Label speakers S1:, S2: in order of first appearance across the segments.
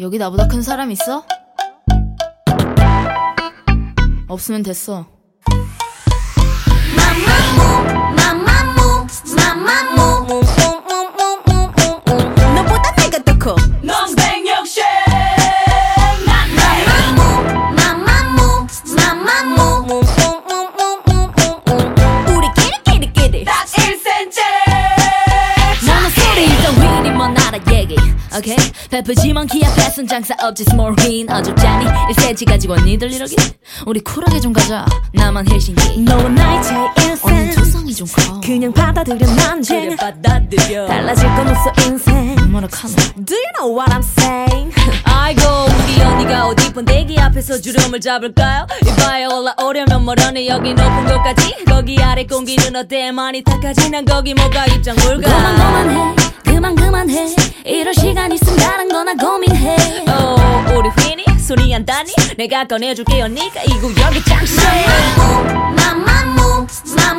S1: 여기 나보다 큰 사람 있어? 없으면 됐어.
S2: 나라 얘기. 오케이 베프지만 키 앞에선 장사 없지 small win 어줍잖니 1cm 가지고 니들 이러기?
S1: 우리 쿨하게 좀 가자.
S2: 나만 헬싱기.
S3: 너와 나의 차이
S1: 언니
S3: 인생
S1: 투성이 좀 커.
S3: 그냥 받아들여 난쟁
S2: 받아들여.
S3: 달라질 건 없어 인생.
S1: 엄마를 카노.
S3: Do you know what I'm saying?
S2: 아이고 우리 언니가 어디 번데기 앞에서 주름을 잡을까요? 이봐요 올라오려면 멀어네 여기 높은 곳까지? 거기 아래 공기는 어때? 많이 탁하지? 난 거기 뭐가 입장 물가
S3: 그만 그만해 그만해. 이럴 시간 있으면 다른 거나 고민해.
S2: 어 우리 휘니 소리 안 다니 내가 꺼내줄게 언니가 이 구역이 장소야
S3: 너보다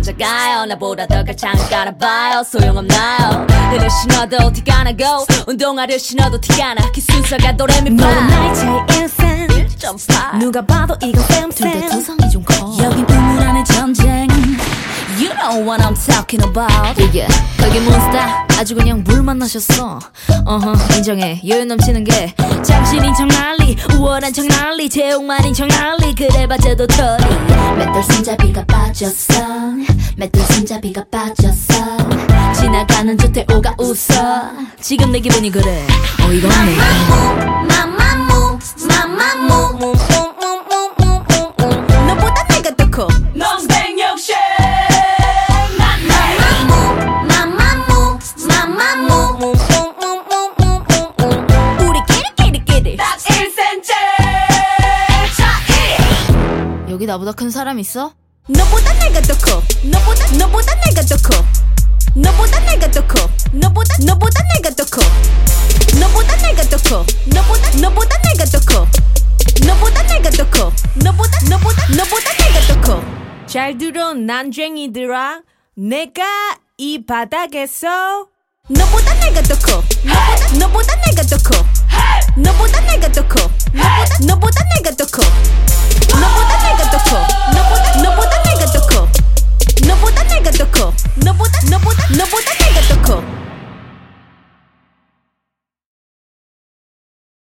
S2: 올림에도 작아요? 나보다 더 깔창 깔아봐요. 소용없나요? 흐를 신어도 티가 나고 운동화를 신어도 티가 나그 순서가 도레미파.
S3: 너와 나의 차이 인생
S2: 1.8
S3: 누가 봐도 이건
S1: 둘다
S3: 쌤쌤
S1: 투성이 좀 커.
S2: 여긴 우물 안의 전쟁 You know what I'm talking about.
S1: 이게 거기 몬스타 아주 그냥 물 만나셨어. 어허 인정해. 여유 넘치는 게
S2: 장신인 척 난리 우월한 척 난리 제옥만인 척 난리. 그래봤자도 털이.
S4: 맷돌 손잡이가 빠졌어. 맷돌 손잡이가 빠졌어.
S2: 지나가는 저태 오가 웃어.
S1: 지금 내 기분이 그래. 어이가 없네. 여기 나보다 큰 사람 있어?
S3: 너보다 내가 더 커. 너보다 너보다 내가 더 커. 너보다 내가 더 커. 너보다 너보다 내가 더 커. 너보다 내가 더 커. 너보다 너보다 내가 더 커. 너보다 내가 더 커. 너보다 너보다 너보다 내가 더 커. 잘 들어 난쟁이들아. 내가 이 바닥에서 너보다 내가 더 커. 너보다